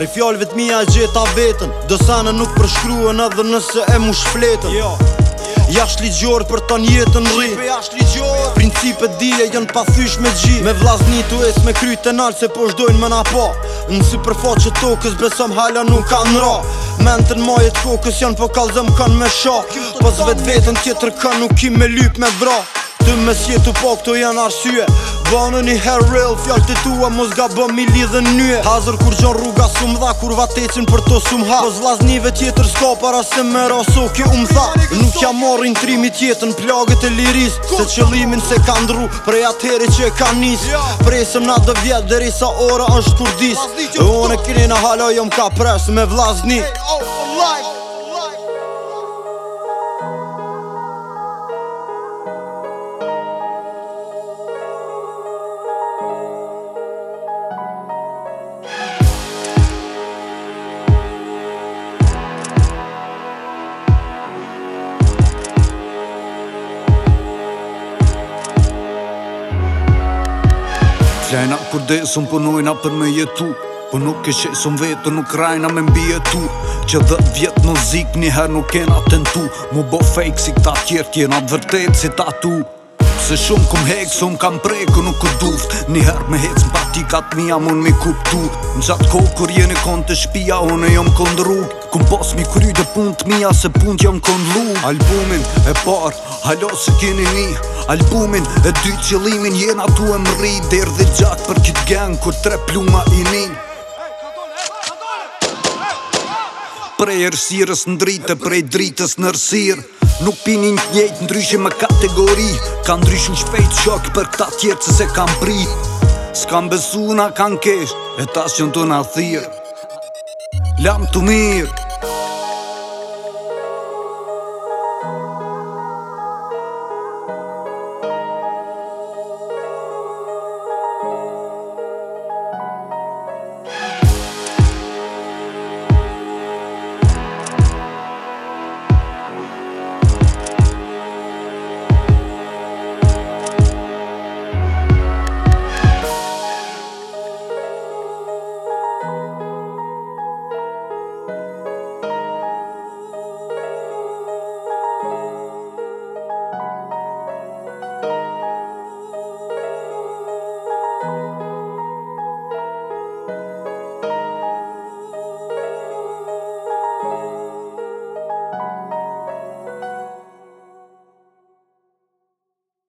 Prej fjallëve të mija gjeta vetën Dësane nuk përshkruen edhe nëse e mu shfletën jo. Jash për ton jetën rri Shqipe jash Principe dhije janë pa fysh me gji Me vlasni tu es me kryt e nalë se po shdojnë më na pa Në si që tokës besom hala nuk ka në ra Men të në majet kokës janë po kalëzëm kanë me sha Pas po vet vetën tjetër kanë nuk i me lyp me vra Të mes jetu po këto janë arsye banë një herë real Fjallë të tua mos ga bëm i lidhë në nye Hazër kur gjon rruga sum dha Kur va teqin për to sumë ha Po las tjetër s'ka para se më raso kjo umë tha Nuk ja morin trimi tjetër plagët e liris Se qëlimin se ka ndru prej atëheri që ka nis Presëm se mna dhe vjetë dhe risa ora është turdis E one në hala jom ka pres me vlazni Hey, oh, oh Lajna kur dhe sun punojna për me jetu Po nuk e qe vetë, vetu nuk rajna me mbi tu Që dhe vjetë në zikë, njëherë her nuk kena tentu Mu bo fake si këta tjerë kjena dë vërtet si ta tu Se shumë këm hekë, së unë kam preku nuk kë duftë Një herë me hecë më pati katë mija, mund me mi kuptu Në gjatë kohë, kur jeni konë të shpia, unë e jom kënë drugë Këm posë mi kryjë dhe punë të mija, se punë të jom kënë Albumin e parë, halo se kini një Albumin e dy qëlimin, jena tu e më rritë Derë dhe gjakë për kitë gen, kur tre pluma i një Prej ersirës në dritë, prej dritës në rësirë Nuk pini një njëjtë ndryshe me kategori Ka ndryshin shpejt shok për këta tjerë se se kam prit S'kam besu na kan kesh E tas që në të thirë Lam të mirë